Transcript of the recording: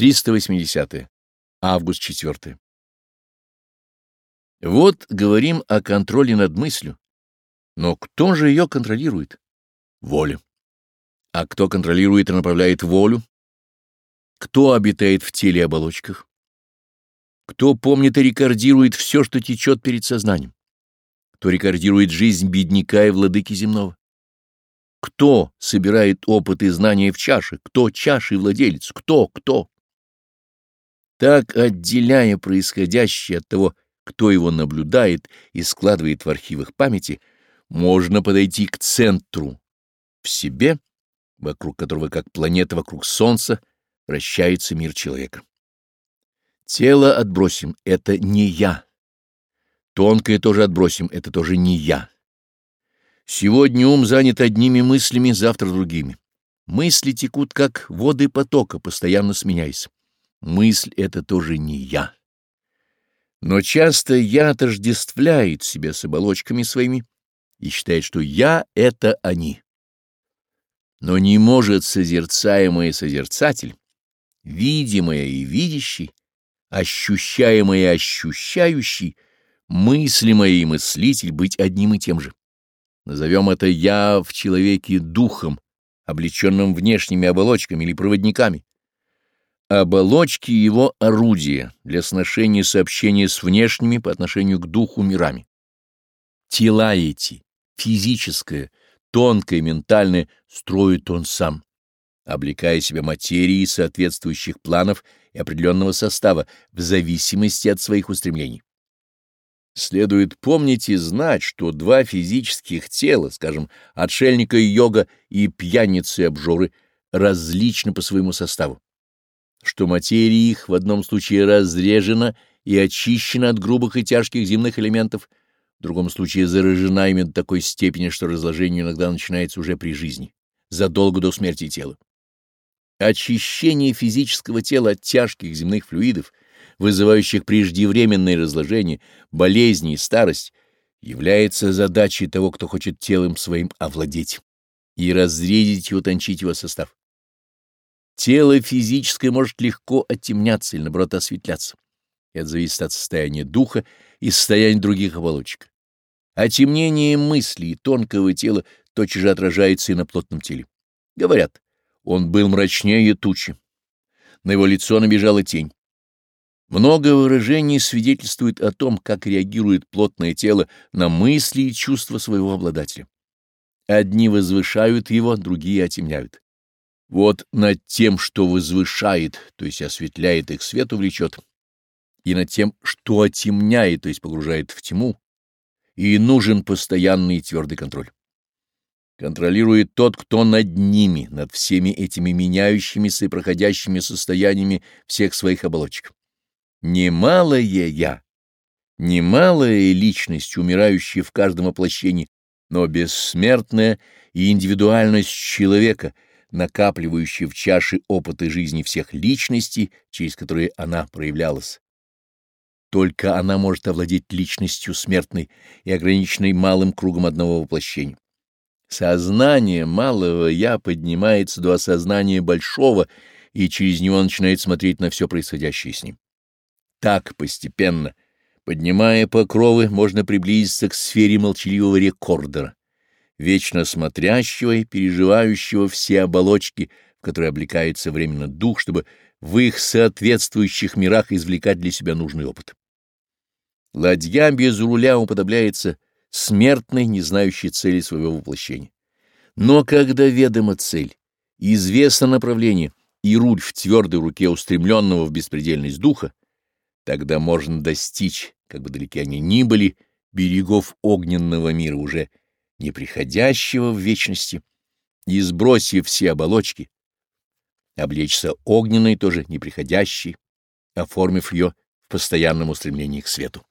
380. Август 4. Вот говорим о контроле над мыслью. Но кто же ее контролирует? Воля. А кто контролирует и направляет волю? Кто обитает в теле и оболочках? Кто помнит и рекордирует все, что течет перед сознанием? Кто рекордирует жизнь бедняка и владыки земного? Кто собирает опыт и знания в чаше? Кто чаши владелец? Кто, кто? так отделяя происходящее от того, кто его наблюдает и складывает в архивах памяти, можно подойти к центру, в себе, вокруг которого, как планета вокруг Солнца, вращается мир человека. Тело отбросим, это не я. Тонкое тоже отбросим, это тоже не я. Сегодня ум занят одними мыслями, завтра другими. Мысли текут, как воды потока, постоянно сменяясь мысль это тоже не я. Но часто я отождествляет себя с оболочками своими и считает, что я — это они. Но не может созерцаемый созерцатель, видимое и видящий, ощущаемый и ощущающий, мыслимый и мыслитель быть одним и тем же. Назовем это «я» в человеке духом, облеченным внешними оболочками или проводниками оболочки его орудия для сношения сообщения с внешними по отношению к духу мирами. Тела эти, физическое, тонкое, ментальное, строит он сам, облекая себя материи соответствующих планов и определенного состава в зависимости от своих устремлений. Следует помнить и знать, что два физических тела, скажем, отшельника и йога и пьяницы и обжоры, различны по своему составу что материя их в одном случае разрежена и очищена от грубых и тяжких земных элементов, в другом случае заражена ими до такой степени, что разложение иногда начинается уже при жизни, задолго до смерти тела. Очищение физического тела от тяжких земных флюидов, вызывающих преждевременное разложение, болезни и старость, является задачей того, кто хочет телом своим овладеть и разрядить и утончить его состав. Тело физическое может легко оттемняться или, наоборот, осветляться. Это зависит от состояния духа и состояния других оболочек. Отемнение мыслей тонкого тела тотчас же отражается и на плотном теле. Говорят, он был мрачнее тучи. На его лицо набежала тень. Много выражений свидетельствует о том, как реагирует плотное тело на мысли и чувства своего обладателя. Одни возвышают его, другие отемняют. Вот над тем, что возвышает, то есть осветляет их свет свету и над тем, что отемняет, то есть погружает в тьму, и нужен постоянный и твердый контроль. Контролирует тот, кто над ними, над всеми этими меняющимися и проходящими состояниями всех своих оболочек. Немалое «я», немалая личность, умирающая в каждом воплощении, но бессмертная и индивидуальность человека — накапливающие в чаше опыты жизни всех личностей, через которые она проявлялась. Только она может овладеть личностью смертной и ограниченной малым кругом одного воплощения. Сознание малого «я» поднимается до осознания большого, и через него начинает смотреть на все происходящее с ним. Так постепенно, поднимая покровы, можно приблизиться к сфере молчаливого рекордера, вечно смотрящего и переживающего все оболочки, в которые облекается временно дух, чтобы в их соответствующих мирах извлекать для себя нужный опыт. Ладья без руля уподобляется смертной, не знающей цели своего воплощения. Но когда ведома цель, известно направление и руль в твердой руке устремленного в беспредельность духа, тогда можно достичь, как бы далеки они ни были, берегов огненного мира уже неприходящего в вечности, и сбросив все оболочки, облечься огненной, тоже неприходящей, оформив ее в постоянном устремлении к свету.